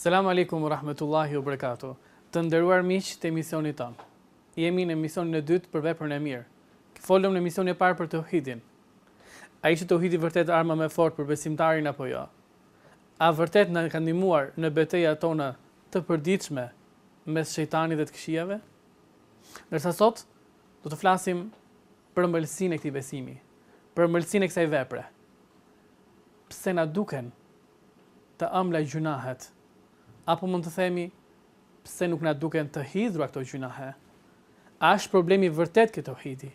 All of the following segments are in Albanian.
Selam Alejkum u Rahmetullahi u Brekatuh Të nderuar miq të emisionit tonë Jemi në emisionin e dytë për veprën e mirë Folëm në emisionin e parë për Tauhidin A ishte Tauhidi vërtet arma më e fortë për besimtarin apo jo A vërtet na ka ndihmuar në betejat tona të përditshme mes shejtanit dhe të këqijave Ndërsa sot do të flasim për ëmbëlsinë e këtij besimi për ëmbëlsinë e kësaj vepre Pse na duken të ëmbla gjynahet, apo mund të themi, pse nuk na duken të hidhura këto gjynahe? A është problemi vërtet ke tauhidi?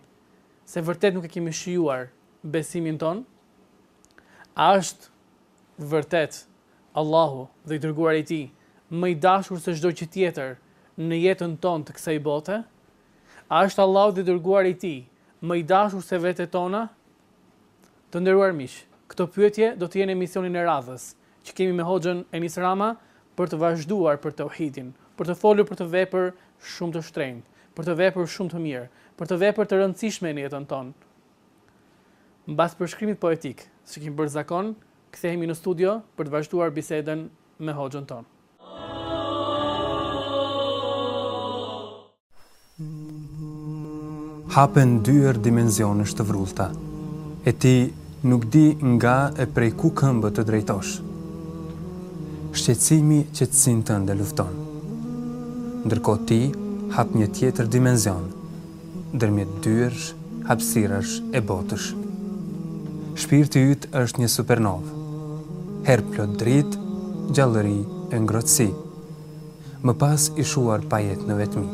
Se vërtet nuk e kemi shijuar besimin tonë? A është vërtet Allahu dhe i dërguari i tij më i dashur se çdo gjë tjetër në jetën tonë të kësaj bote? A është Allahu dhe i dërguari i tij më i dashur se vetet tona? Të nderuar miq, këto pyetje do të jenë në emisionin e radhës, që kemi me Hoxhën Enis Rama për të vazhduar për Teuhidin, për të folur për këtë vepër shumë të shtrenjtë, për këtë vepër shumë të mirë, për këtë vepër të rëndësishme në jetën tonë. Mbas përshkrimit poetik, siç e kemi bërë zakon, kthehemi në studio për të vazhduar bisedën me Hoxhën tonë. Hapen dyer dimensionesh të vrullta, e ti nuk di nga e prej ku këmbë të drejtosh. Shqetësimi qetësinë tënde lufton. Ndërkohë ti hap një tjetër dimension, ndërmjet dyersh, hapësirash e botësh. Shpirti yt është një supernovë, herë plot dritë, gjallëri e ngrohtësi. më pas i shuar pa jetë në vetmi.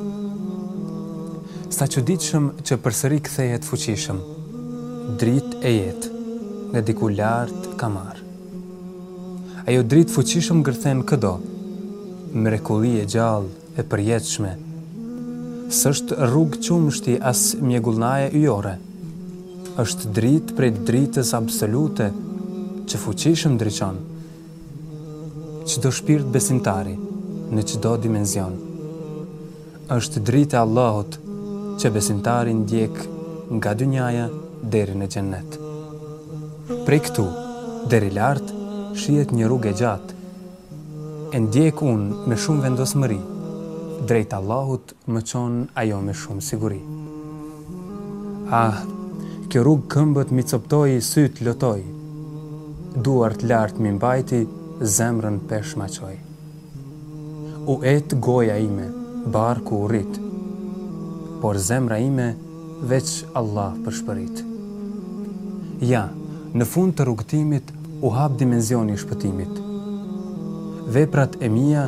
Sa çuditshëm që përsëri kthehet fuqishëm, dritë e jetë, nga diku lart ka marrë. Ajo dritë fuqishëm ngërthen këdo, mrekulli e gjallë e përjetshme. S'është rrugë qumështi as mjegullnaje yjore. Është dritë prej dritës absolute që fuqishëm ndriçon. Çdo shpirt besimtari në çdo dimension është dritë e Allahut që besimtari ndjek nga dynjaja deri në xhennet. Prej këtu deri lart shihet një rrugë e gjatë. E ndjek unë me shumë vendosmëri drejt Allahut më çon ajo me shumë siguri. Ah, kjo rrugë këmbët m'i coptoi, sytë lotoi, duart lart m'i mbajti, zemrën peshë ma çoi. U etë goja ime, barku u rrit, por zemra ime veç Allah pëshpërit. Ja, në fund të rrugëtimit u hap dimenzioni i shpëtimit. Veprat e mia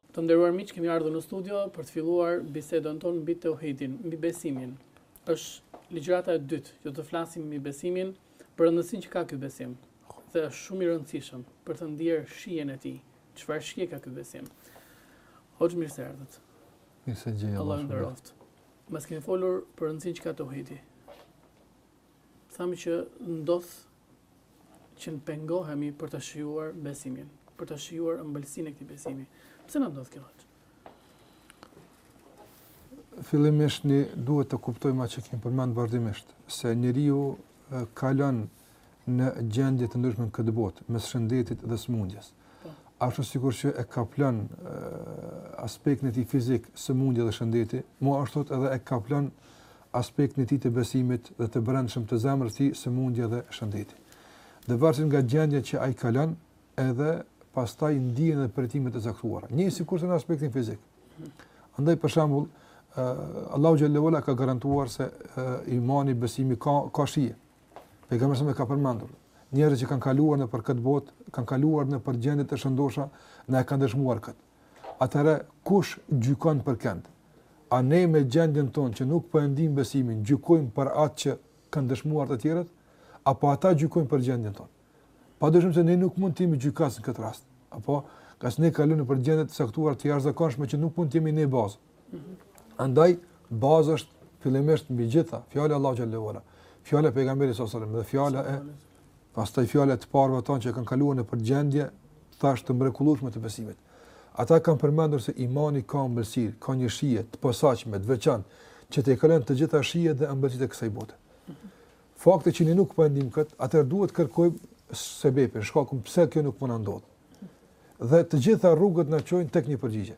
Të nderuar miq, kemi ardhur në studio për të filluar bisedën tonë mbi teuhidin, mbi besimin. Është ligjërata e dytë që do të flasim mbi besimin, për rëndësinë që ka ky besim. Dhe është shumë i rëndësishëm për të ndier shijen e tij. Çfarë shije ka ky besim? Hoxhë mirë se erdhët. Mirë se ju gjej. Allah ju nderoft. Mbasi kemi folur për rëndësinë që ka teuhidi. Thamë që ndodh që ne pengohemi për të shijuar besimin, për të shijuar ëmbëlsinë e këtij besimi. Pse na ndodh kjo? fillimisht ne duhet të kuptojmë atë që kemi përmend vazhdimisht, se njeriu kalon në gjendje të ndryshme në këtë botë, mes shëndetit dhe sëmundjes. Po. Ashtu sikur që e kaplon aspektin e tij fizik, sëmundja dhe shëndeti, po ashtu edhe e kaplon aspektin e tij të besimit dhe të brendshëm të zemrës së tij, sëmundja dhe shëndeti. Dhe varësisht nga gjendja që ai kalon, edhe pastaj ndien edhe përjetime të caktuara, njëjtë sikurse në aspektin fizik. Andaj për shembull, Allahu xhelle ue ala ka garantuar se imani, besimi ka ka shije. Pejgamberi e ka përmendur, njerëzit që kanë kaluar nëpër këtë botë, kanë kaluar nëpër gjendje të shëndosha, na e kanë dëshmuar këtë. Atëherë kush gjykon për kënd? A ne me gjendjen tonë që nuk po e ndiejmë besimin, gjykojmë për atë që kanë dëshmuar të tjerët, apo ata gjykojnë për gjendjen tonë? Padyshim se ne nuk mund të jemi gjykues në këtë rast. Apo, ngase ne kalojmë nëpër gjendje të caktuar të jashtëzakonshme që nuk mund të jemi ne bazë. Andaj baza është fillimisht mbi gjitha, fjala e Allahu xhelle ue ala, fjala e pejgamberit sallallahu alajhi wasallam dhe fjala e pastaj fjala e të parëve tonë që kanë kaluar nëpër gjendje thash të mrekullueshme të besimit. Ata kanë përmendur se imani ka ëmbëlsirë, ka një shije të posaçme, të veçantë, që i tejkalon të gjitha shijet dhe ëmbëlsitë e kësaj bote. Fakti që ne nuk po e ndim kët, atëherë duhet kërkojmë sebepin, shkakun pse kjo nuk po na ndodh. Dhe të gjitha rrugët na çojnë tek një përgjigje.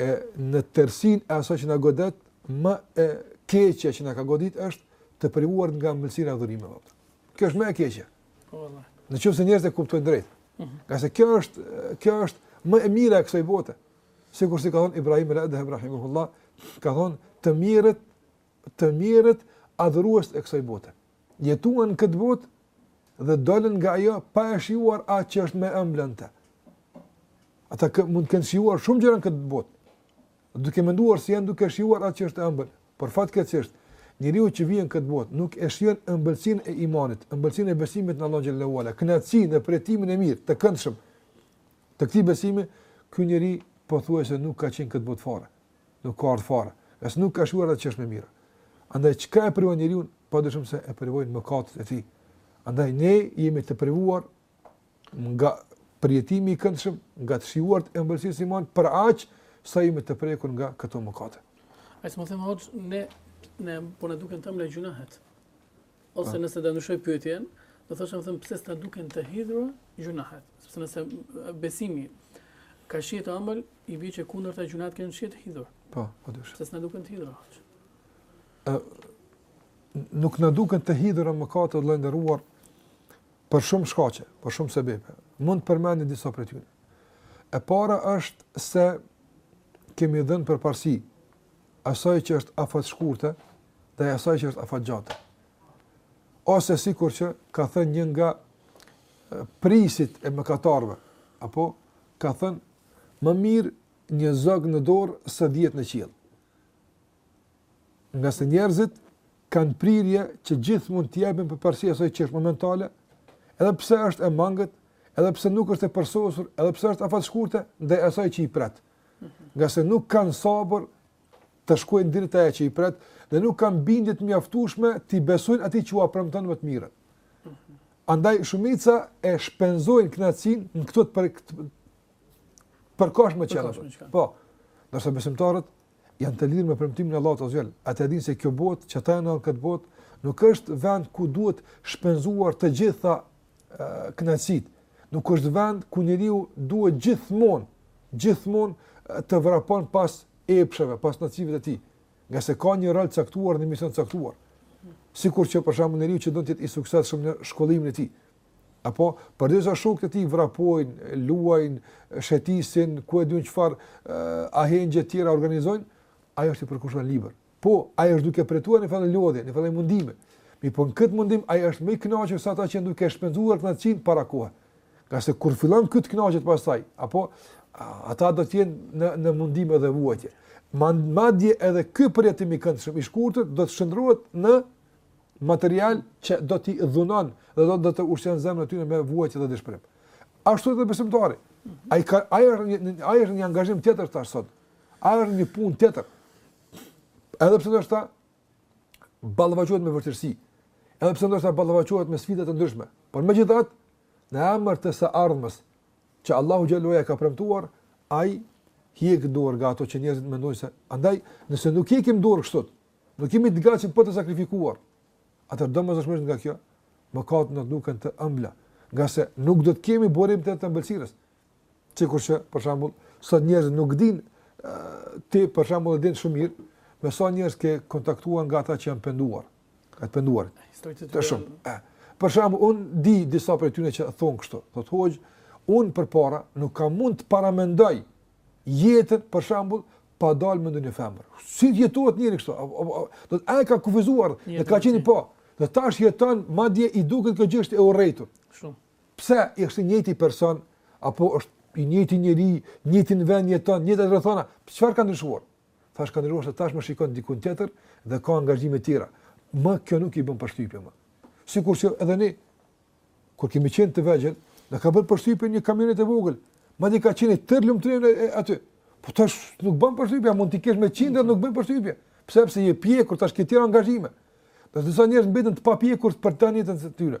e në tërësinë e asaj që na godet, më e keqja që na ka godit është të privuar nga ëmbëlsira e adhurimeve. Kjo është më e keqja. Po, po. Në qoftë se njerëzit e kuptojnë drejt. Mhm. Ngase kjo është kjo është më e mira e kësaj bote. Sikur si ka thënë Ibrahim ibn Edhem rahimehullah, ka thënë të mjerët të mjerët adhurues e kësaj bote. jetuan në këtë botë dhe dolën nga ajo pa e shijuar atë që është më e ëmbël në të. Ata kë, mund të kenë shijuar shumë gjëra në këtë botë. Duke menduar se janë duke shijuar atë që është e ëmbël, por fatkeqësisht njeriu që vjen në këtë botë nuk e shijon ëmbëlsinë e imanit, ëmbëlsinë e besimit në Allahun xhele ue ala, kënaqësinë e përjetimin e mirë, të këndshëm të këtij besimi, ky njeri pothuajse nuk ka qenë në këtë botë fare. Nuk ka ardhur fare. Ngase nuk ka shijuar atë që është më e mira. Andaj çka e privon njeriun, padyshim se e privojnë mëkatet e tij. Andaj ne jemi të privuar nga përjetimi i këndshëm, nga të shijuart e ëmbëlsisë së imanit, për aq sa jemi të prekur nga këto mëkate. A të më thënë hoxhë ne neve po na duken të ëmbla gjunahet. Ose nëse ta ndryshoj pyetjen, do thosha me thënë pse s'na duken të hidhura gjunahet. Sepse nëse besimi ka shije të ëmbël, i bie që kundërta gjunahet kanë shije të hidhur. Po, padyshim. Pse s'na duken të hidhura? Ë nuk na duken të hidhura mëkatet i nderuar për shumë shkaqe, për shumë sebepe. Mund të përmendim disa prej tyre. E para është se kemi dhënë përparësi asaj që është afatshkurte ndaj asaj që është afatgjate. Ose sikur që ka thënë një nga prijësit e mëkatarëve, apo ka thënë më mirë një zog në dorë se 10 në qiell. Ngase njerëzit kanë prirje që gjithmonë t'i japin përparësi asaj që është momentale, edhe pse është e mangët, edhe pse nuk është e përsosur, edhe pse është afatshkurte ndaj asaj që i pret. Ngase nuk kanë sabër të shkojnë deri te ajo që i pret dhe nuk kanë bindje të mjaftueshme t'i besojnë atij që ua premton më të mirën. Andaj shumica e shpenzojnë kënaqësinë në këto të për përkohshme çelë. Po. Ndërsa besimtarët janë të lidhur me premtimin e Allahut azh. Ata dinë se kjo botë që ata janë në këtë botë nuk është vend ku duhet shpenzuar të gjitha kënaqësitë. Nuk është vend ku njeriu duhet gjithmonë, gjithmonë të vrapon pas epsheve, pas kënaqësive të tij, ngase ka një rol të caktuar një mision të caktuar. Sikur që për shembull njeriu që do të jetë i suksesshëm në shkollimin e tij, apo përderisa shokët e tij vrapojnë, luajnë, shetisin, ku e di unë çfarë ahengje të tjera organizojnë, ai është i përkushtuar librit. Po, ai është duke përjetuar një farë lodhje, një farë mundimi. Mirëpo në këtë mundim ai është më i kënaqur se ata që janë duke shpenzuar kënaqësinë para kohe. Ngase kur fillon ky të kënaqet pastaj, apo ata do të jenë në në mundime dhe vuajtje. Madje edhe ky përjetim i këndshëm i shkurtër do të shndërrohet në material që do t'i dhunon dhe do do të ushqen zemrën e tyre me vuajtje dhe dëshpërim. Ashtu edhe besimtari. Ai ka ai është një ai është në angazhim tjetër tash sot. Ai është në punë tjetër. Edhe pse do të ballafaqohet me vështirësi, edhe pse ndoshta ballafaqohet me sfida të ndryshme, por megjithatë në emër të së ardhmës që Allahu xhelle ia ka premtuar, ai heq dorë nga ato që njerëzit mendojnë se andaj nëse nuk heqim dorë kështu, nuk jemi të gatshëm për të sakrifikuar. Atëherë domosdoshmërisht nga kjo, mëkatet na duken të ëmbla, ngase nuk do të kemi burim të ëmbëlsirës. Sikur që për shembull sot njerëzit nuk dinë ti për shembull e din shumë mirë me sa njerëz që kontakton nga ata që janë penduar. Ka penduar. Të shumë. Për shembull un di disa prej tyre që thon kështu. Thotë hoxhë un përpara nuk kam mund të paramendoj jetën për shembull pa dalë me ndonjë femër. Si jeton njeriu kështu? Do të ai ka kufizuar, e ka qenë po. Dhe tash jeton, madje i duket kjo gjë çështje e urrejtur. Shumë. Pse është i njëjti person apo është i njëjti njeri, në të njëjtin vend jeton, njëjtat rrethana, çfarë ka ndryshuar? Tash ka ndryshuar se tashmë shikon dikun tjetër dhe ka angazhime të tjera. Më kjo nuk i bën përshtypje më. Sikur që edhe ne kur kemi qenë të vegjël, na ka bërë përshtypje një kamionet e vogël, madje ka qenë tërë lumturia aty. Po tash nuk bën përshtypje, mund të kesh me qindra nuk bën përshtypje. Pse pse je pjekur tash ke tjera angazhime. Do të thotë njerëz mbeten të papjekur për tërë jetën e tyre.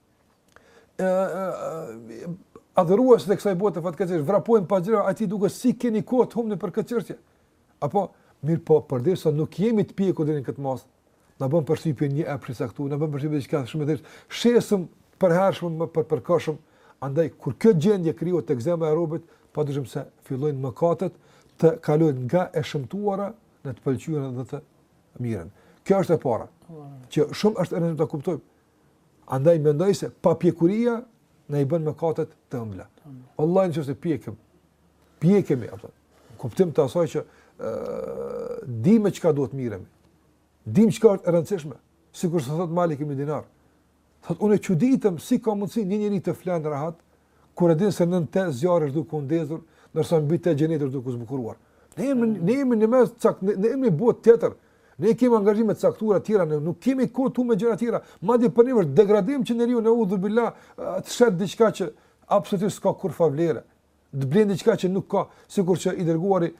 ë adhurues të kësaj bote fatkeqësisht vrapojnë pas gjërave, aty duke si keni kohë të humbni për këtë çështje. Apo mirëpo, përderisa nuk jemi të pjekur deri në këtë masë, na bën përshtypje një app që këtu, na bën përshtypje diçka shumë e thjeshtë. Shesëm për herë shumë më për përkohshëm, andaj kur kjo gjendje krijohet tek zemra e robit, padyshim se fillojnë mëkatet të kalojnë nga e shëmtuara në të pëlqyerën dhe të mirën. Kjo është e para. Që shumë është e rëndësishme ta kuptojmë. Andaj mendoj se papjekuria na i bën mëkatet të ëmbla. Wallahi nëse pjekemi, pjekemi në. kuptim të asaj që ë dimë çka duhet merremi. Dim çka është e rëndësishme, sikur se thot Malik ibn Dinar. Thot unë çuditem si ka mundsi një njeri të flen rahat kur e din se nën te zjarri është duke u ndezur, ndërsa mbi te xheneti është duke u zbukuruar. Ne jemi ne jemi në mes, çka ne, ne jemi botë tjetër. Ne kemi angazhime të caktuara të tjera, ne nuk kemi kohë t'u marrë me gjëra të tjera. Madje për ne është degradim që njeriu neudhubilah të shet diçka që absolutisht s'ka kurrfarë vlere. Të blen diçka që nuk ka, sikur që i dërguari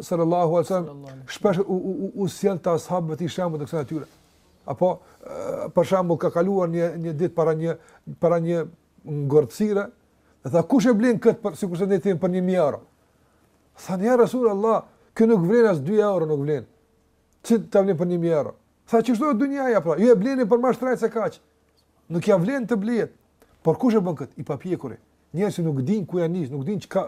sallallahu alaihi wasallam shpesh u u u, u sjell as'habëve shembuj të kësaj natyre. Apo për shembull ka kaluar një një ditë para një para një ngordhësirë, dhe tha, kush e blen këtë për, sikurse ne themi për një mijë euro? Tha, ja resulullah, kjo nuk vlen as dy euro nuk vlen, që ta blen për një mijë euro? Tha, kështu është dunjaja, pra, ju e blini për ma shtrejtë se kaq, nuk ia vlen të blihet, por kush e bën këtë? I papjekuri, njerëz që nuk dinë ku janë nis, nuk dinë çka,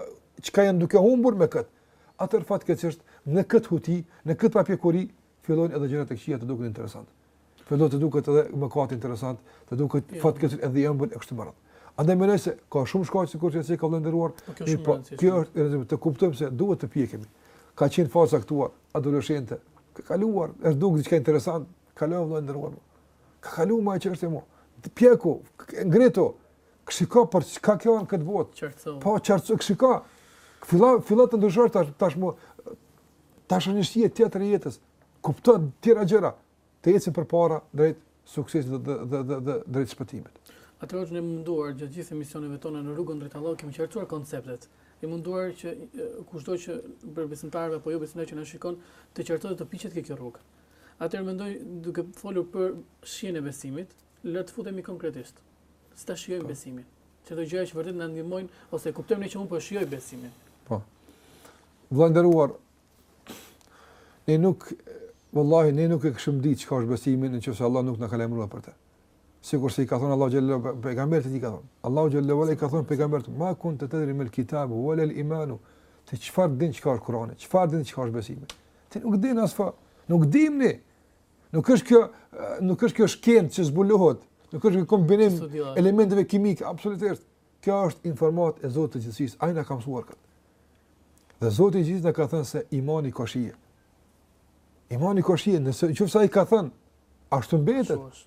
çka janë duke humbur me këtë. Atëherë fatkeqësisht, në këtë huti, në këtë papjekuri, fillojnë edhe gjërat e këqija të duken interesante. Fillon të duket edhe mëkati interesant, të duket jo. fatkeqësisht edhe i ëmbël e kështu me radhë. Andaj domethënë se ka shumë shkaqe sikur që ceke vëlla i nderuar, po, kjo është po, kjo është edhe të kuptojmë se duhet të pjekemi. Ka qenë faza, ka kaluar, adoleshente, ka kaluar, është dukur diçka interesant, kalon vëlla i nderuar. Ka kaluar kjo çështje më. Piqu, ngritu. Shiko për çka je në këtë botë. Qartëso. Po qartëso, shiko. Fillo fillo të ndryshosh tash tashmë. Tash është një shije tjetër e jetës. Kupton tjera gjëra. të ecim përpara drejt suksesit dhe dhe dhe dhe, dhe drejt shpëtimit. Atë jemi munduar gjatë gjithë emisioneve tona në rrugën drejt Allahut kemi qartësuar konceptet. Jemi munduar që kushdo qoftë prej besimtarëve apo jobesimtarë që na shikon të qartësohet të piqet te kjo rrugë. Atëherë mendoj duke folur për shijen e besimit, le të futemi konkretisht. Si ta shijojmë po. besimin? Cilat gjëra vërtet na ndihmojnë ose kuptojmë ne që unë po shijoj besimin. Po. Vëlla i nderuar, Ne nuk, vallahi, ne nuk e kishim ditë çka është besimi në qoftë se Allahu nuk na ka lajmërua për te. Sikurse i ka thonë Allahu xhelle ue ala pejgamberit i ka thonë. Allahu xhelle ue ala i ka thonë pejgamberit, ma kunte tedri mel kitabu, ue lel imanu, ti çfarë din çka është Kurani, çfarë din çka është besimi. Ti nuk din as fare, nuk dim ne. Nuk është kjo, nuk është kjo shkencë që zbulohet, nuk është kjo kombinim elementeve kimike, absolutisht. Kjo është informatë e Zotit të gjithësisë, Ai na ka mësuar këtë. Dhe Zoti i gjithë na ka thënë se imani ka shije. Imani ka shije, në qoftë se Ai ka thënë, ashtu mbetet.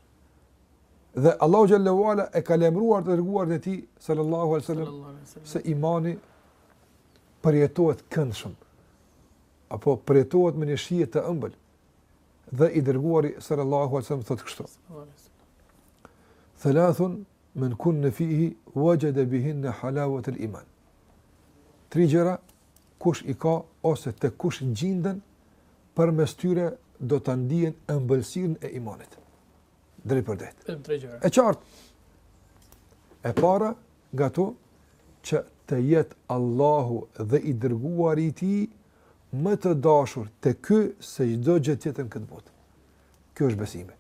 Dhe Allahu xhelle ue ala e ka lajmëruar të dërguarin e tij, sallallahu alai sallam, se imani përjetohet këndshëm, apo përjetohet me një shije të ëmbël, dhe i dërguari sallallahu alai sallam, thotë kështu. Thelathun, Men kunne fihi wajada bihinne halawat al iman. Tri gjëra kush i ka ose te kush gjinden përmes tyre do ta ndijen ëmbëlsinë e imanit. Drejtpërdrejt. E qartë. E para nga to që të jetë Allahu dhe i dërguari i tij më të dashur te ky se çdo gjë tjetër në këtë botë. Kjo është besimi.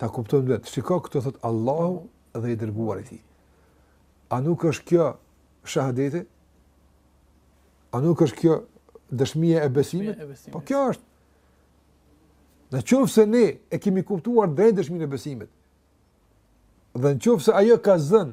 Ta kuptojmë vetë, shiko këto thotë Allahu dhe i dërguari i tij. A nuk është kjo shahadeti? A nuk është kjo dëshmia e besimit? Po kjo është. Në qoftë se ne e kemi kuptuar drejt dëshminë e besimit, dhe në qoftë se ajo ka zënë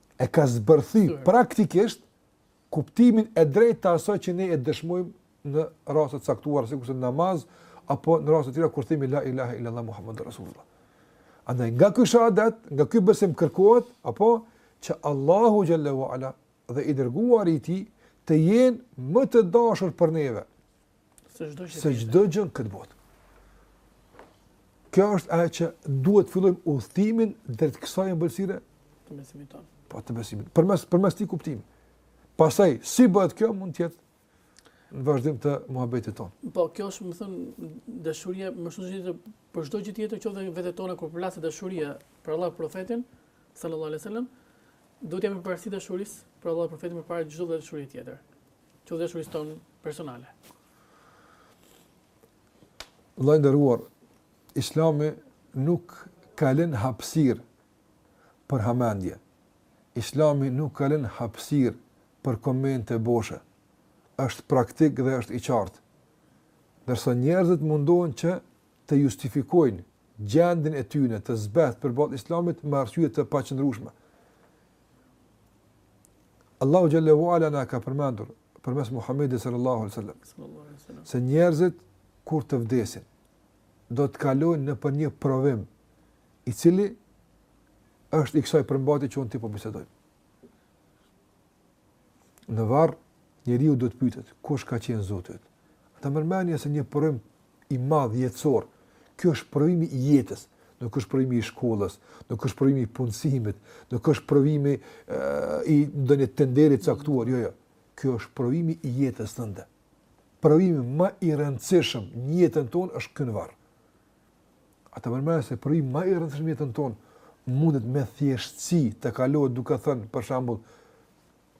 e ka zbërthy praktikisht kuptimin e drejtë të asaj që ne e dëshmojmë në raste të caktuara sikur në namaz apo në raste të tjera kur themi la ilaha illa allah muhammedur rasulullah. Andaj nga ky shahadat, nga ky besim kërkohet apo që Allahu xhalla wa ala dhe i dërguari i tij të jenë më të dashur për neve se çdo gjë në këtë botë. Kjo është ajo që duhet të fillojmë udhëtimin drejt kësaj ëmbëlsire të besimit tonë. Po të besimit. Përmes përmes këtij kuptimi. Pastaj si bëhet kjo mund të jetë në vazhdim të muhabetit tonë. Po, kjo është, me thënë, dashuria, më shumë se çdo, për çdo gjë tjetër, qoftë dhe vetet tona, kur përplaset dashuria për Allah profetin, sallallahu alai sallam, duhet t'i japim përparësi dashurisë për Allah profetin përpara çdo dashurie tjetër. të dashurisë tonë personale. Vëlla i nderuar, Islami nuk ka lënë hapësirë për hamendje. Islami nuk ka lënë hapësirë për komente boshe. Është praktik dhe është i qartë. Ndërsa njerëzit mundohen që të justifikojnë gjendjen e tyre të zbehtë përballë Islamit me arsye të paqëndrueshme. Allahu xhalla wa ala na ka përmendur përmes Muhamedit sallallahu alaihi wasallam se njerëzit kur të vdesin do të kalojnë nëpër një provim i cili është i kësaj përmbajtje që unë e ti po bisedojmë. Në varr njeriu do të pyetet kush ka qenë Zoti yt. A ta merr mendja se një provim i madh jetësor. Kjo është provimi i jetës, nuk është provimi i shkollës, nuk është provimi i punësimit, nuk është provimi i ndonjë tenderi të caktuar, jo, jo. Kjo është provimi i jetës tënde. Provimi ma i rëndësishëm në jetën tonë është ky në varr. A ta merr mendja se provimi ma i rëndësishëm në jetën tonë mundet me thjeshtësi të kalohet duke thënë për shembull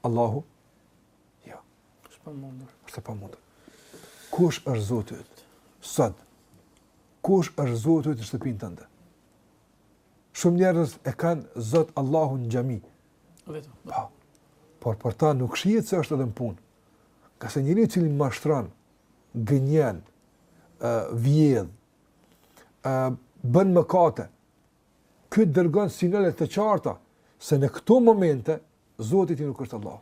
Allahu Jo. Është e pamundur. Është e pamundur. Kush është Zoti yt? Sot. Kush është Zoti yt në shtëpinë tënde? Shumë njerëz e kanë Zot Allahun në xhami. Vetëm. Po. Por për ta nuk shihet se është edhe në punë. Ngase njeriu i cili mashtron, gënjen, vjedh, bën mëkate, Ky dërgon sinjale të qarta se në këto momente Zoti yt nuk është Allahu.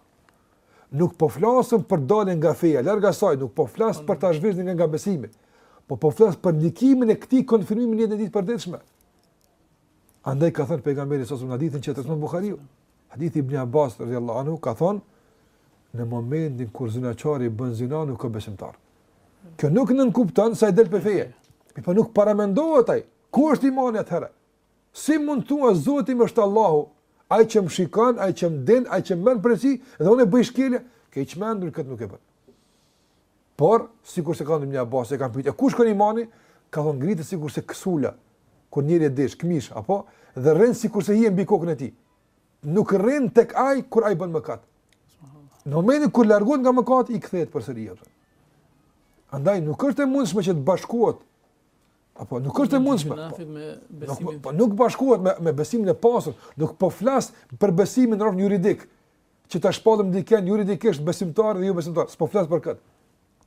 Nuk po flasim për daljen nga feja, larg asaj, nuk po flas për ta zhveshur nga nga besimi. Po po flas për ndikimin e këtij konfirmimi në jetën e përditshme. Andaj ka thënë pejgamberi sa në hadithin që transmeton Buhariu. Hadithi Ibn Abbas radhiyallahu anhu ka thënë në momentin kur zinaçari bën zinë nuk është besimtar. Kjo nuk nënkupton se ai del prej feje. Mirëpo nuk paramendohet ai, Ku është imani atëherë? Si mund të thua Zoti im është Allahu, ai që më shikon, ai që më din, ai që më bën përgjegjësi dhe unë bëj shkelje? Ke çmendur këtë nuk e bën. Por, sikur se Ibn Abasin e kanë pyetur, ku shkon imani? Ka thënë ngritet sikur se ksula, kur njeriu e desh këmishën apo dhe rrin sikur se hije mbi kokën e tij. Nuk rrin tek ai kur ai bën mëkat. Në momentin kur largohet nga mëkati i kthehet përsëri atij. Andaj nuk është e mundshme që të bashkohet Apo nuk është e mundshme. Nuk, po nuk bashkohet me me besimin e pastër, nuk po flas për besimin rreth juridik, që ta shpallëm dikën juridikisht besimtar dhe jo besimtar. S'po flas për këtë.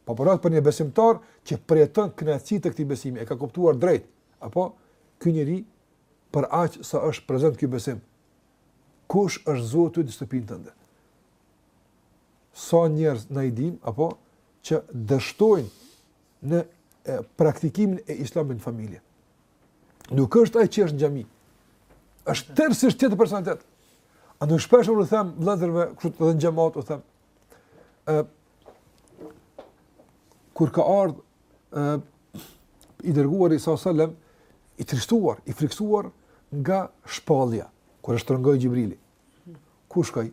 Po po flas për një besimtar që përjeton kënaqësitë e këtij besimi, e ka kuptuar drejt. Apo ky njeri për aq sa është prezent ky besim. Kush është Zoti i shtëpisë tënde? Sa njerëz na i dim apo që dështojnë në praktikimin e islamit në familje. Nuk është ai që është në xhami. Është tërësisht tjetër personalitet. Andaj shpesh u them vëllezërve këtu edhe në xhemat u them. ë kur ka ardh ë i dërguari sa selam i trishtuar, i friksuar nga shpallja kur e shtrëngoi Xhibrili. Ku shkoi?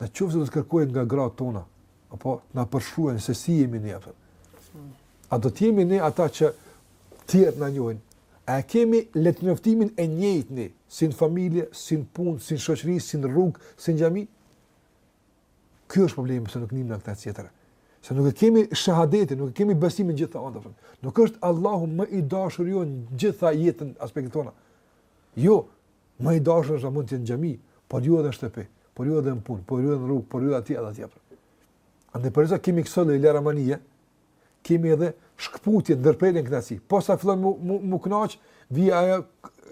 Në qoftë se do të kërkojnë nga gratë tona, apo të na përshkruajnë se si jemi ne, apo. A do të jemi ne ata që tjerët na njohin? A e kemi identitetin e njejtë ne, si në familje, si në punë, si në shoqëri, si në rrugë, si në xhami? Ky është problemi pse nuk ndijmë ne këtë shije. Se nuk e kemi shahadetin, nuk e kemi besimin gjithandej, apo. Nuk është Allahu më i dashur joni në gjitha aspektet tona. Jo, Më i dashur është a mund të jetë në xhami, por jo edhe në shtëpi, por jo edhe në punë, por jo edhe në rrugë, por jo edhe atje edhe atje. Andaj për sa kemi kësi lloj laramanie, kemi edhe shkputje ndërprerje në kënaqësi. Posa fillon mu, mu, mu kënaq, vi ajo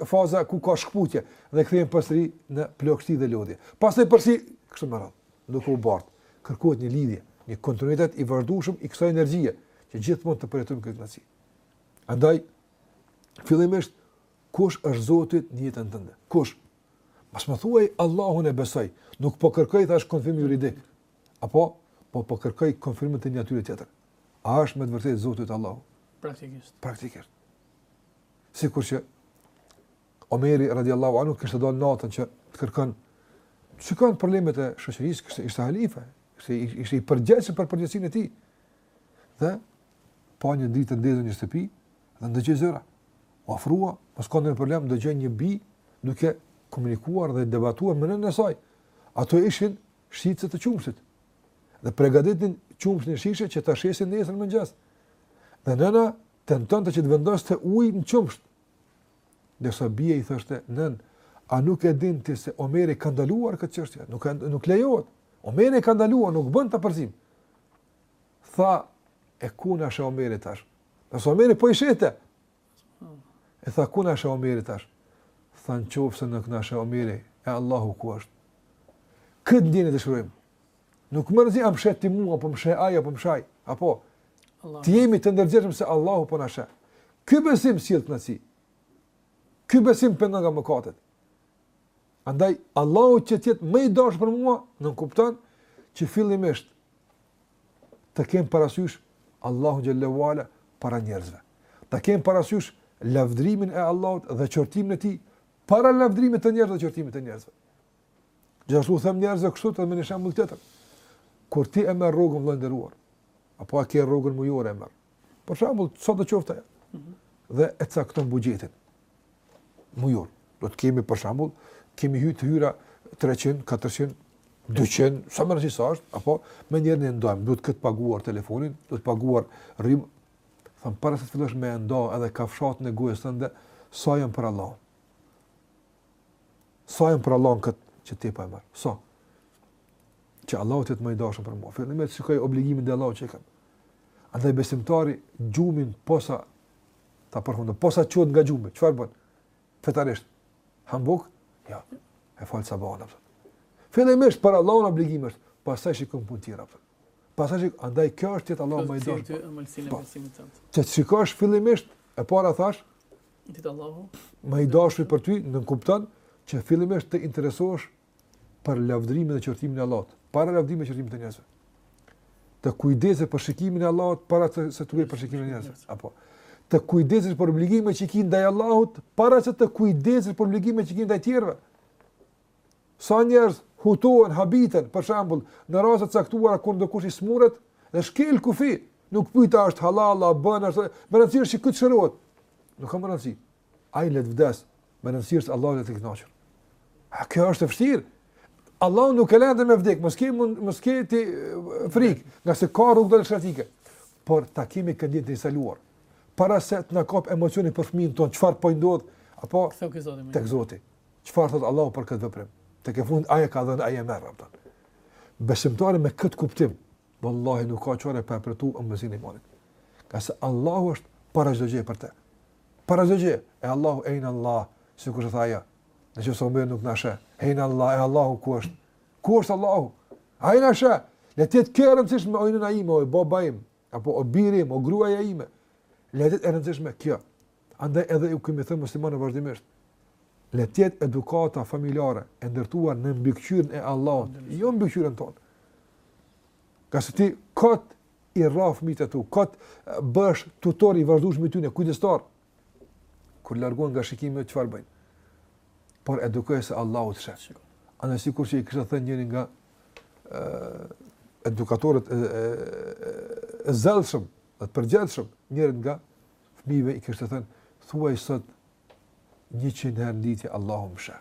faza ku ka shkputje dhe kthehen përsëri në plogështi dhe lodhje. Pastaj përsëri kështu me radhë, nuk u bart. Kërkohet një lidhje, një kontinuitet i vazhdueshëm i kësaj energjie që gjithmonë të përjetojmë këtë kënaqësi. Andaj fillimisht Kush është Zoti në jetën tënde? Kush? Mos më thuaj Allahun e besoj, nuk po kërkoj tash konfirmim juridik. Apo po po kërkoj konfirmim të një natyre tjetër. A është me të vërtetë Zoti yt Allahu? Praktikisht. Praktikisht. Sikur që Omeri radiallahu anhu kishte dalë natën që të kërkon, të shikon problemet e shoqërisë, se ishte halife, se ishte përgjegjës për përgjegjësinë e tij. Dhe, pa një dritë të ndezur në një shtëpi, dhe ndëgjoi zëra. U afrua, mos ka ndonjë problem, dëgjoi një bijë duke komunikuar dhe debatuar me nënën e saj. Ato ishin shitëse të qumështit. Dhe përgatitnin qumështin në shishe që ta shesin nesër në mëngjes. Dhe nëna tentonte që të vendoste ujë në qumësht. Ndërsa bija i thoshte, "Nënë, a nuk e din ti se Omeri e ka ndaluar këtë çështje? Nuk e, nuk lejohet. Omeri ka ndaluar, nuk bën të përziejmë." Tha, e ku na sheh Omeri tash? Mos Omeri po i sheh. E tha, ku na sheh Omeri tash? Tha, në qoftë se nuk na sheh Omeri, e Allahu ku është? Këtë ndjenjë dëshirojmë. Nuk ka rëndësi, a më sheh ti mua, apo më sheh ajo, apo më sheh ai, apo, Allah. të jemi të ndërgjegjshëm se Allahu po na sheh. Ky besim sjell qetësi. Ky besim mbron nga mëkatet. Andaj, Allahu që të jetë më i dashur për mua, nënkupton, që fillimisht ta kem parasysh Allahun xhelle ue ala para njerëzve. Ta kem parasysh lavdrimin e Allahut dhe qortimin e tij para lavdrimit të njerëzve dhe qortimit të njerëzve. Gjithashtu them njerëzve kështu edhe një shembull tjetër. Kur ti e merr rrogën vëlla i nderuar, apo a ke rrogën mujore e merr. Për shembull, sa do qoftë ajo. Mhm. Dhe e cakton buxhetin. mujor. Do të kemi për shembull, kemi hyrë të hyra 300, 400, 200, s'ka rëndësi sa është, po menjëherë e ndajmë, duhet të paguar telefonin, duhet paguar rrymën, themi, para se të fillosh me e nda edhe kafshatën e gojës tënde, sa jep për Allah? Sa jep për Allah në këtë që ti po e merr? Sa? Që Allahu të jetë më i dashur për mua. Fillimisht të shikoj obligimet ndaj Allahut që i kam. Andaj besimtari gjumin posa ta përfundon. Posa çohet nga gjumi, çfarë bën? Fetarisht. Han bukë? Jo. E fal sabahun. Fillimisht për Allahun obligimet, pastaj shikon punë tjera. Pastaj shik, andaj kjo është të jetë Allahu më i dashur. Po. Të shikosh fillimisht, e para thashë, të jetë Allahu më i dashur për ty, nënkupton që fillimisht të interesohesh për lavdërimin dhe qortimin e Allahut, para lavdërimit dhe qortimit të njerëzve. Të kujdesesh për shikimin e Allahut para se të për shikimin e njerëzve. Apo të kujdesesh për obligimet që kin ndaj Allahut para se të kujdesesh për obligimet që kin ndaj tjerëve. Sa njerëz hutohen, habiten, për shembull, në raste të caktuara kur ndokush i smuret, dhe shkel kufij, nuk pyet a është hallall, a bën ashtu, me rëndësi që të shërohet. Nuk ka rëndësi. Ai le të vdes, me rëndësi Allahu le të kënaqur. E kjo është e vështirë? Allahu nuk e lënë të me vdek, mos ke mos ke ti frik, ngase ka rrugëdalje shëtike. Por ta kemi këndin të saluar. Para se të na kap emocioni për fëmin ton, çfarë po i ndodh? Apo tek Zoti. Tek Zoti. Çfarë thot Allahu për këtë veprim? Tek e fundit ai e ka dhënë ai e merr atë. Besimtari me këtë kuptim, vallahi nuk ka çfarë pa përtu ëmbëlsinë e imanit. Ngase Allahu është para çdo gjëje për të. Para çdo gjëje, e Allahu ejnë Allah, sikur që tha ajo, në qoftë se Omeri nuk na sheh, ejnë Allah, e Allahu ku është, ku është Allahu, ai na sheh, le të jetë e rëndësishme, oj nëna ime, o baba im, apo o biri im, o gruaja ime, le të jetë e rëndësishme kjo, andaj edhe ju kemi thënë muslimanëve vazhdimisht, le të jetë edukata familjare, e ndërtuar në mbikqyrjen e Allahut, jo mbikqyrjen tonë, Ngase ti kot i rreh fëmijët e tu, kot bëhesh tutor i vazhdueshëm i tyre, kujdestar. Kur largohen nga shikimi çfarë bëjnë? Por edukoji se Allahu të sheh. A sikur që i kishte thënë njëri nga edukatorët e e zellshëm, dhe të përgjegjshëm, njërit nga fëmijëve i kishte thënë thuaj sot 100 herë në ditë Allahu më sheh.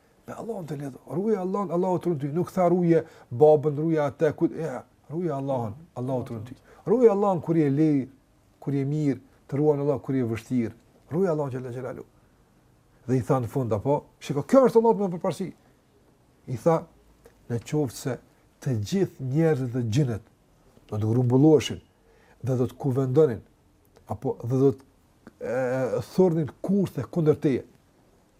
Me Allahun të lidhur. Ruaje Allahun, Allahu të ruan. Nuk tha ruje babën, ruje atë, ku e ja. Ruaje Allahun, Allahu të ruan. Ruaje Allahun kur je lehtë, kur je mirë, të ruan Allah kur je vështirë. Ruaje Allahun xhelle xhelaluhu. Dhe i tha në fund apo, shiko, kjo është Allahu me përparësi. I tha, në qoftë se të gjithë njerëzit dhe xhinet do të grumbulloheshin dhe do të kuvendonin apo dhe do të thurnin kurthe kundër teje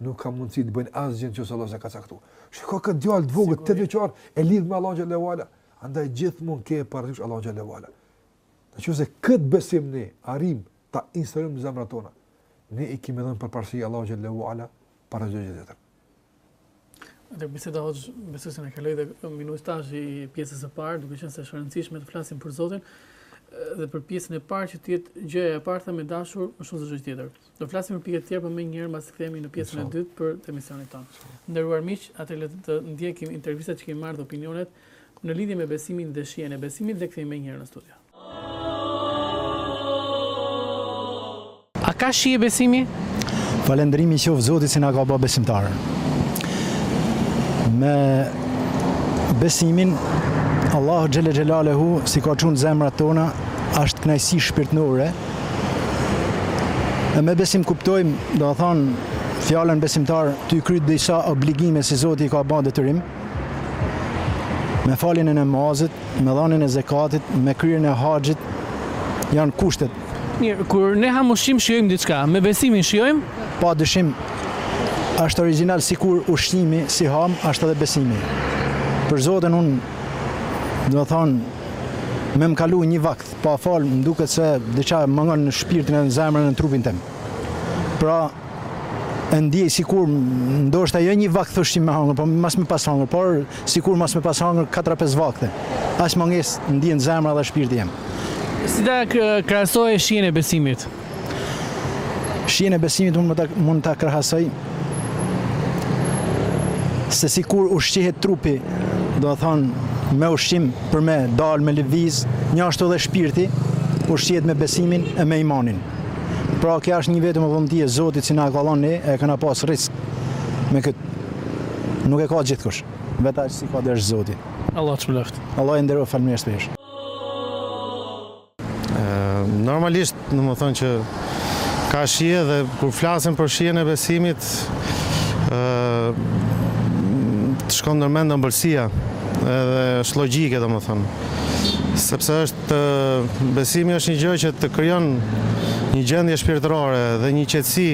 Nuk ka mundësi të bëjnë asgjë në qoftë se Allahu s'e ka caktuar. Shiko këtë djalë të vogël tetë vjeçar e lidh me Allahun xhelle ue ala. Andaj gjithmonë ke parasysh Allahun xhelle ue ala. Në qoftë se kët besim ne arrijmë ta instalojmë në zemrat tona, ne i kemi dhënë përparësi Allahut xhelle ue ala para çdo gjëje tjetër. Dhe biseda hoxhë, besoj se na kaloi dhe minutazhi i pjesës së parë, duke qenë se është e rëndësishme të flasim për Zotin dhe për pjesën e parë që të jetë gjëja e parë më e dashur më shumë se çdo gjë tjetër. Do flasim për pikat tjera, por po menjëherë mas kthehemi në pjesën e dytë për të emisionit tonë. Të nderuar miq, atëherë le të ndjekim intervistat që kemi marrë dhe opinionet në lidhje me besimin dhe shijen e besimit dhe kthehemi menjëherë në studio. A ka shije besimi? Falenderimi qoftë Zotit si na ka ba besimtarë. Me besimin, Allahu xhelle xhelaluhu si ka qunë zemrat tona, asht knaqsi shpirtnore, Dhe me besim kuptojmë, domethanë, fjalën besimtar t'i kry disa obligime si Zoti i ka ba detyrim, me faljen e namazit, me dhanien e zekatit, me kryerjen e haxhit, janë kushtet. Mirë, kur ne hamë ushqim shijojmë diçka, po besimin e shijojmë? Pa dyshim, është origjinal sikur ushqimi si hamë, është edhe besimi. Për Zotin unë, domethanë, me më kalu një vakt, Pa falë, më duket se diçka mangon në shpirtin, në zemrën e në trupin tim. Pra, e ndjej sikur ndoshta jo një vakt ushqim me hangër, po mas me pas hangër, por sikur mas me pas hangër 4-5 vakte. Aq mangësi ndjen zemra dhe shpirti jem. Si ta krahasoj shijen e besimit? Shijen e besimit unë mund ta krahasoj se sikur ushqihet trupi, domethanë me ushqim për me dalë me lëviz, njashtu dhe shpirti ushqihet me besimin e me imanin. Pra kjo është një vetëm vullneti e Zotit që na ka dhënë ne, e kena pas rrisk me kët. Nuk e ka gjithkush, veç ai si ka dasht Zoti. Allah të shpërbleftë. Allah të nderoftë, faleminderit shumë. Normalisht, domethënë që ka shije dhe kur flasim për shijen e besimit, të shkon ndërmend ëmbëlsia dhe është logjike, domethënë. Sepse është, besimi është një gjë që të krijon një gjendje shpirtërore dhe një qetësi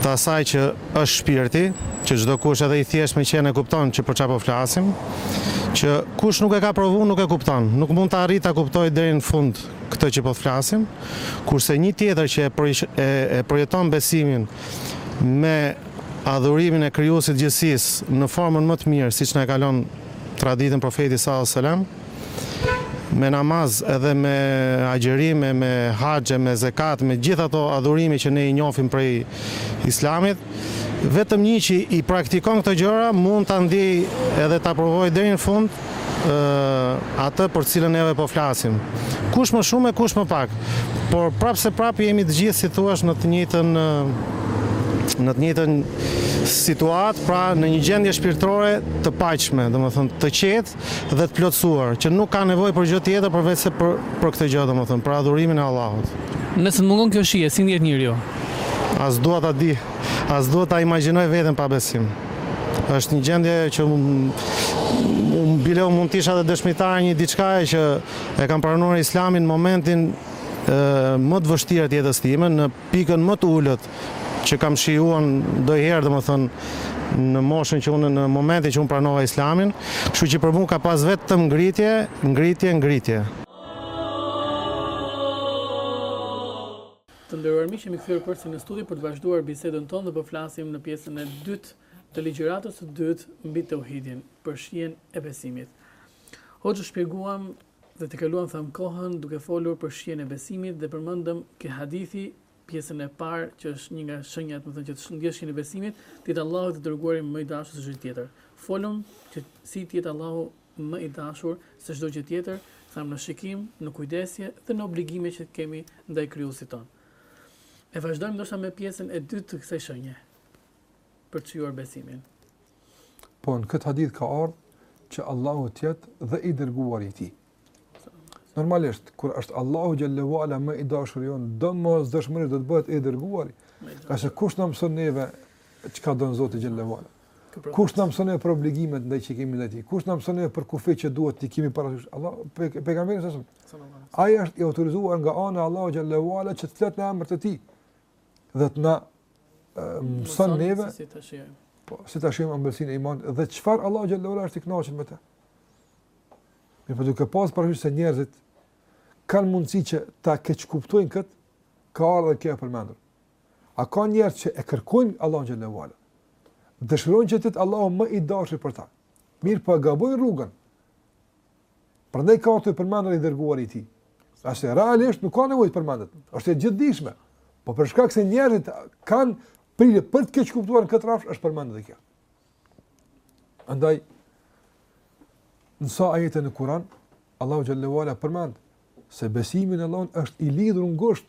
të asaj që Është shpirti, që çdokush edhe i thjeshtë me qenë e kupton që për ça po flasim, që kush nuk e ka provu nuk e kupton, nuk mund ta arrijë ta kuptojë deri në fund këtë që po flasim, kurse një tjetër që e përjeton besimin me adhurimin e Krijuesit të gjithësisë në formën më të mirë siç na e ka lënë traditën Profeti sallallahu alejhi me namaz edhe me agjerim e me haxh e me zekat, me gjithë ato adhurime që ne i njofim prej islamit, vetëm një që i praktikon këto gjëra mund ta ndijë edhe ta provojë deri në fund atë për cilën neve po flasim. Kush më shumë e kush më pak, por prapë se prapë jemi të gjithë si të thuash në të njëjtën në të njëjtën situatë, pra në një gjendje shpirtërore të paqme, domethënë të qetë, plot dhe të plotësuar, që nuk ka nevojë për gjë tjetër përveçse për për këtë gjë, domethënë, për adhurimin e Allahut. Nëse të mungon kjo shije, si ndihet njeriu? As dua ta di, as dua ta imagjinoj veten pa besim. Është një gjendje që unë bile unë mund të isha dhe dëshmitar një diçkaje që e kam pranuar Islamin në momentin më të vështirë të jetës sime, në Pikën më të ulët që kam shijuar ndonjëherë, domethënë në moshën që unë në momentin që unë pranova Islamin, kështu që për mua ka pas vetëm ngritje, ngritje, ngritje. Të nderuar miq, jemi kthyer përsëri në studio për të vazhduar bisedën tonë dhe po flasim në pjesën e dytë të ligjëratës së dytë mbi teuhidin, për shijen e besimit. Hoxhë shpjeguam Dhe e kaluam thamë kohën duke folur për shijen e besimit dhe përmendëm ke hadithi pjesën e parë që është një nga shenjat do të thënë që ta ndjesh shijen e besimit të jetë Allahu dhe i dërguari më i dashur se çdo gjë tjetër folëm se si të jetë Allahu më i dashur se çdo gjë tjetër thamë në shikim në kujdesje dhe në obligime që kemi ndaj krijuesit tonë e vazhdojmë ndoshta me pjesën e dytë të kësaj shenje për të shijuar besimin Po në këtë hadith ka ardhë që Allahu të jetë dhe i dërguari i tij. Normalisht, kur është Allahu xhelle ue ala më i dashuri jonë, domosdoshmërisht do të bëhet i dërguari. Ngase kush na mëson neve çka don Zoti xhelle ue ala? Kush na mëson neve për obligimet ndaj që kemi ndaj tij? Kush na mëson neve për kufijtë që duhet të kemi parasysh? Allah, pe, pejgamberi alejhi selam. Ai është i autorizuar nga ana e Allahut xhelle ue ala që të flet në emër të tij dhe të na mëson neve si ta shijojmë. Po, si ta shijojmë ëmbëlsinë e imanit dhe çfarë Allahu xhelle ue ala është i kënaqur me të. Mirëpo duke pas parasysh se njerëzit kanë mundësi që ta keqkuptojnë kët, ka ardhur kjo e përmendur. A ka njerëz që e kërkojnë Allahun xhelle ue ala? Dëshirojnë që të jetë Allahu më i dashur për ta. Mirëpo e gabojnë rrugën. Prandaj këtu përmendet i dërguari i tij. Ngase realisht nuk ka nevojë të përmendet. Është e gjithdijshme. Po për shkak se njerëzit kanë prirje për të keqkuptuar në këtë rrafsh është përmendur kjo. Andaj në sa ajete në Kur'an Allahu xhelle ue ala përmend se besimi në Allahun është i lidhur ngushtë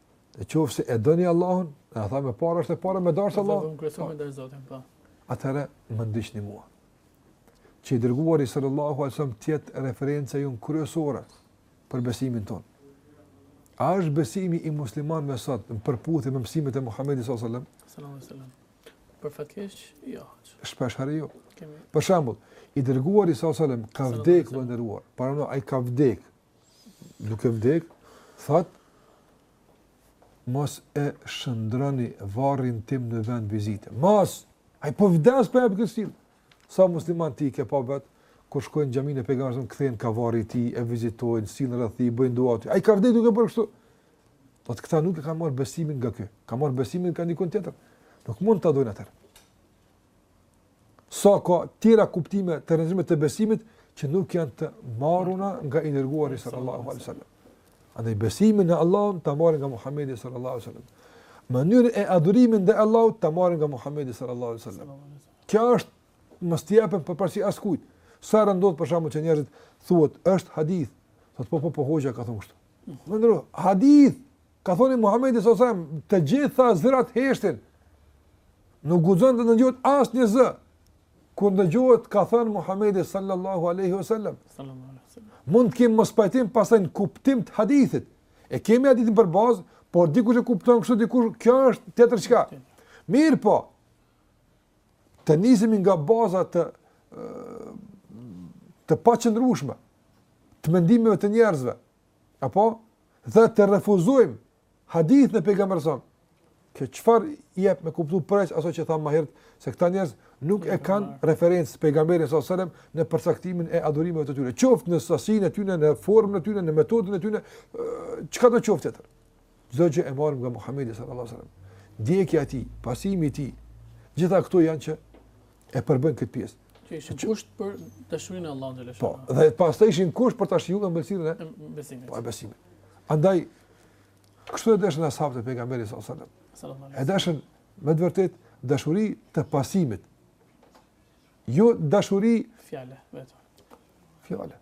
Në qoftë se e doni Allahun, na tha më parë është e para me dashtë Allahun. Vetëm kujtoj me dashtë Zotin, po. Atëherë më ndiqni mua. Që i dërguari sallallahu alaihi wasallam të jetë referenca jonë kryesore për besimin tonë. A është besimi i muslimanëve sot në përputhje me mësimet e Muhamedit sallallahu alaihi wasallam? Sallallahu alaihi wasallam. Për fat të keq, jo. Shpeshherë jo. Për shembull, i dërguari sallallahu alaihi wasallam ka vdek më ndërruar. Para në, a i ka vdek, duke vdek, thot, mos e shndërroni varrin tim në vend vizite. Mos! Ai po vdes po e porosit. Sa muslimanë ti ke pa vetë, kur shkojnë në xhaminë e pejgamberit, kthehen ka varri i tij, e vizitojnë, sillen rreth tij, bëjnë dua aty. Ai ka vdek duke bërë kështu. Po këta nuk e kanë marrë besimin nga kjo. Kanë marrë besimin nga dikun tjetër. Nuk mund ta dojnë atëherë. Sa ka tjera kuptime të ndryshme të besimit që nuk janë të marruna nga i dërguari sallallahu alaihi wasallam. Andaj besimin në Allahun ta marrim nga Muhamedi sallallahu alaihi wasallam. Mënyrën e adhurimit ndaj Allahut ta marrim nga Muhamedi sallallahu alaihi wasallam. Kjo është mos t'i japim përparësi askujt. Sa herë ndodh për shembull që njerëzit u thuhet është hadith. Thot po po po hoxha ka thonë kështu. Mendo, hadith Ka thonë Muhammedi s.a.s. të gjitha zërat heshtin, nuk guxon të ndëgjohet asnjë zë, kur ndëgjohet ka thënë Muhammedi sallallahu aleyhi sallam. Mund të kemë mospajtim pastaj në kuptim të hadithit, e kemi hadithin për bazë, por dikush e kupton kështu dikush, kjo është tjetër çka. Mirëpo, të nisemi nga baza të, të paqëndrueshme, të mendimeve të njerëzve, Apo dhe të refuzojmë hadithin e pejgamberit sa. Kjo çfarë jep me kuptu prej asaj që thamë më herët se këta njerëz nuk e kanë referencë pejgamberin sa selam në përcaktimin e adhurimeve të tyre. Qoftë në sasinë e tyre, në formën e tyre, në metodën e tyre, çka do qoftë tjetër. Çdo gjë e marrim nga Muhamedi sallallahu alaihi wasallam. Ndjekja e tij, pasimi i tij, gjitha këto janë që e përbëjnë këtë pjesë. Që ishin kusht për dashurinë e Allahut xhalesha. Po, dhe pastaj ishin kusht për ta shijuar ëmbëlsinë e besimit. Po, e besimit. Andaj kështu e dashën as'habët e pejgamberit sallallahu alaihi wasallam. E dashën me të vërtet dashuri të pasimit. Jo dashuri fjalë vetëm. Fjalë.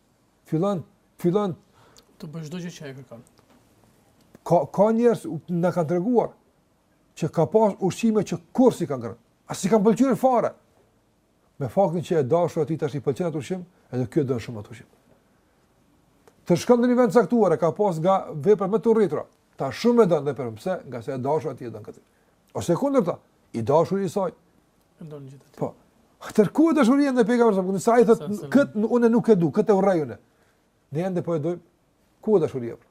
fillon, fillon... Të bëjë çdo gjë që ai kërkon. Ka, ka njerëz, na kanë treguar, që ka pas ushqime që kurrë s'i kanë kërku. As i kanë pëlqyer fare. Me faktin që e dashura e tij tash e pëlqen atë ushqim, edhe ky e don shumë atë ushqim. Të shkon në një vend caktuar, e ka pas nga veprat më të urryera. Tash shumë e don dhe përëm, pse? Nga se e dashura e tij e don këtë. Ose e kundërta, i dashuri i saj. Mendon gjithë atë. Po. Atëherë ku është dashuria ndaj pejgamberit sa kundë, sa ai thotë, këtë unë nuk e du, këtë e urrej unë. Ne ende po e dojmë, ku është dashuria pra?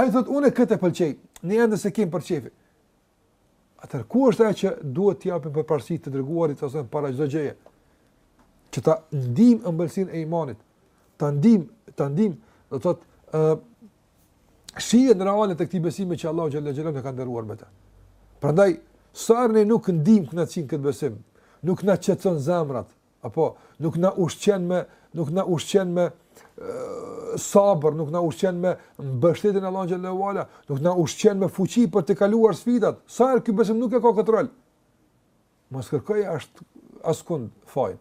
Ai thotë, unë këtë e pëlqej, ne ende se kemë për qefi. Atër ku është e që duhet të japim për parësi të dërguarit, të asojnë para çdo gjëje, që ta ndim ëmbëlsinë e imanit, ta ndim, ta ndim, do të thotë, shijen reale të këtij besimi që Allahu xhalla xhela na ka nderuar me të. Prandaj sa herë ne nuk ndim kënaqsinë në këtë besim, nuk na qetson zemrat, apo nuk na ushqen me, nuk na ushqen me sabër, nuk na ushqen me mbështetje në Allahun xhalla xhela, nuk na ushqen me fuqi për t'i kaluar sfidat. Sa herë ky besim nuk e ka këtë rol. Mos kërko hiç askund fajin.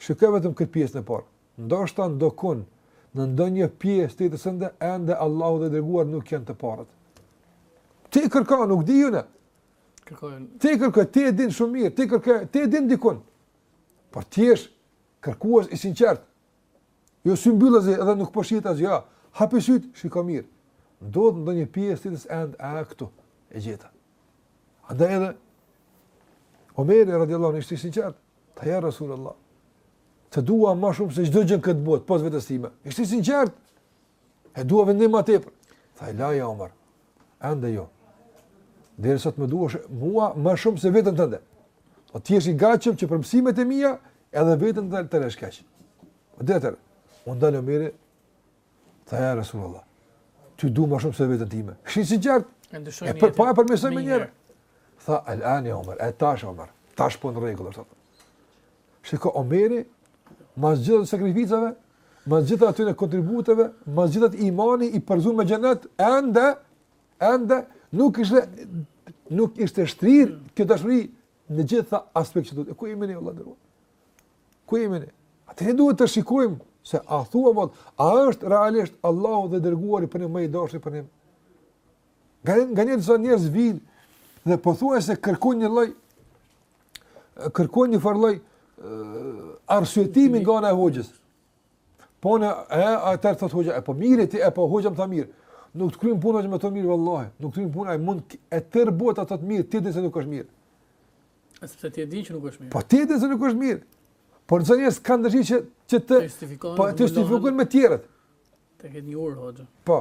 Shiko vetëm këtë pjesën e parë. Ndoshta ndokun në ndonjë pjesë të jetës sende, ende Allahu dhe i dërguari nuk janë të parët. Ti kërkon, nuk di unë. Kërko. Ti kërko, ti e din shumë mirë, ti kërko, ti e din dikun. Por të jesh kërkues i sinqert, Jo i mbyll sytë edhe nuk po shihet asgjë. Ja, hapi syt, shiko mirë. Ndodh ndonjë pjesë tjetër se ende a këtu e gjeta. A dhe edhe Omeri radiallahu anhu ishte i sinqert. Tha ja Rasulullah. Të dua më shumë se çdo gjë në këtë botë pas vetes time. Ishte i sinqert. E dua veten time më tepër. Tha la ja Omer. Ende jo. Derisa t'më duash mua më shumë se veten tënde. Pra të jesh i gatshëm që për mësimet e mia edhe veten tënde ta lësh keq. Po detër, u ndal Omeri. Tha ja Resulullah. Ty të dua ma shumë se veten time. Shih sinqert. E ndryshoj mirë. Po apo më së mirë. Tha el-ane ja Omar, e tash Omar. Tash po në rregull është. Shiko Omeri, mas gjithë atyre sakrificave, mas gjithë atyne kontributeve, mas gjithë atij imani i përgëzu me xhenet, ende, ende, nuk ishte, nuk ishte shtrir kjo dashuri në të gjitha aspektet që duhet. Ku jemi ne, Allah dërua? Ku jemi ne? Atëherë ne duhet të shikojmë se a thua, a është realisht Allahu dhe i dërguari për ne më i dashur për ne Nganjë, nganjëherë disa njerëz vinë dhe pothuajse kërkojnë një lloj, kërkojnë një farë lloj arsyetimi nga ana e hoxhës. Po në, e, a tërë të të hoxhës, e po mirë je ti, e po hoxha m'tha mirë. Nuk të kryen punë që më tha mirë, vëlla. Nuk të kryen punë, e mund e tërë bota të thotë mirë, ti e di se nuk është mirë. E sepse ti e din që nuk është mirë. Po ti e din se nuk është mirë. Por disa njerëz kanë dëshirë që, që të, po, të justifikohen me tjerët. Të ka thënë mirë hoxha. Po,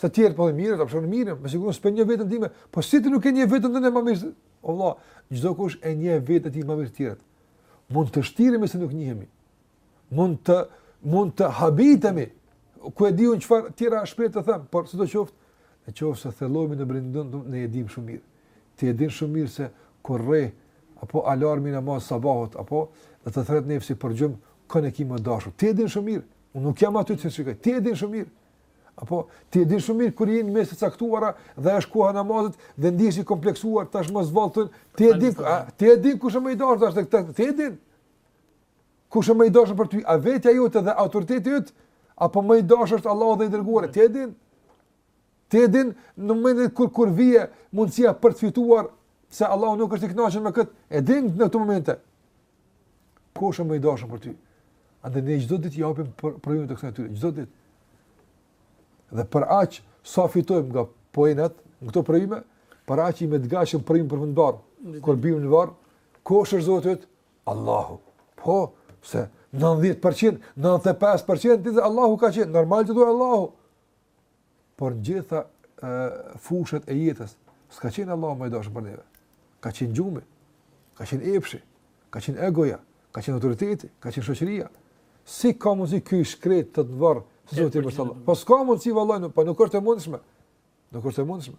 të tjerë po thonë mirë, të po thonë mirë, me siguri unë s'po e njoh vetën time, po si ti nuk e njeh vetën tënde ma mirë, o vëlla, çdokush e njeh vetën e tij ma mirë se tjerët. Mund të shtiremi se nuk njihemi, mund të, mund të habitemi, ku e di unë çfarë tjera shprehje të them, por në të qoftë, në qoftë se thellohemi në brendinë, ne e dim shumë mirë. Ti e din shumë mirë se kur bie, apo alarmi i namazit sabahut, apo dhe të thret nefsi për gjumë, kënë e ki më të dashur. Ti e din shumë mirë, Unë nuk jam aty të të shikoj. Ti e din shumë mirë. Apo ti e din shumë mirë kur je në mjedise të caktuara dhe është koha e namazit dhe ndihesh i kompleksuar tash me u fal atëherë. Ti e din, ti e din kush është më i dashur tash tek ti e din. Kush është më i dashur për ty? A vetja jote dhe autoriteti yt apo më i dashur është Allahu dhe i dërguari? Ti e din. Ti e din në momentin kur kur vjen mundësia për të fituar se Allahu nuk është i kënaqur me kët. E din në këto momente. Kush është më i dashur për ty? Andaj ne çdo ditë japim për provime të kësaj natyre, çdo ditë. Dhe për aq sa fitojmë poenat në këto provime, për aq jemi të gatshëm provim përfundimtar. Kur bim në varr, kush është Zoti yt? Allahu. Po, se 90%, 95% ditë Allahu ka qenë, normal që do thotë Allahu. por në gjitha fushat e jetës, s'ka qenë Allahu më i dashur për neve. Ka qenë gjumi, ka qenë epshi, ka qenë egoja, ka qenë autoriteti, ka qenë shoqëria. Si ka mundësi ky i shkreti të thotë në varr, si Zoti im është Allah? Po s'ka mundësi vallahi, po nuk është e mundshme. Nuk është e mundshme.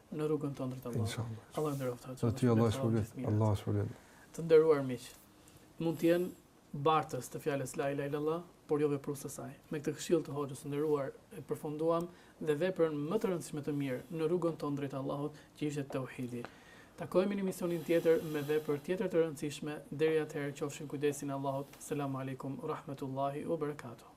në rrugën të ndrëtë Allah. Inshallah. Allah ndëroftë. Allah ndëroftë. Allah ndëroftë. Allah ndëroftë. Të ndëruar miq. Mund të jenë bartës të fjalës la ilaha illallah, por jo veprues të saj. Me këtë këshill të Hoxhës nderuar e përfunduam dhe veprën më të rëndësishme të mirë në rrugën tonë drejt Allahut, që ishte tauhidi. Takojmë në misionin tjetër me vepër tjetër të rëndësishme. Deri atëherë qofshin kujdesin e Allahut. Selam aleikum, rahmetullahi u berekatuh.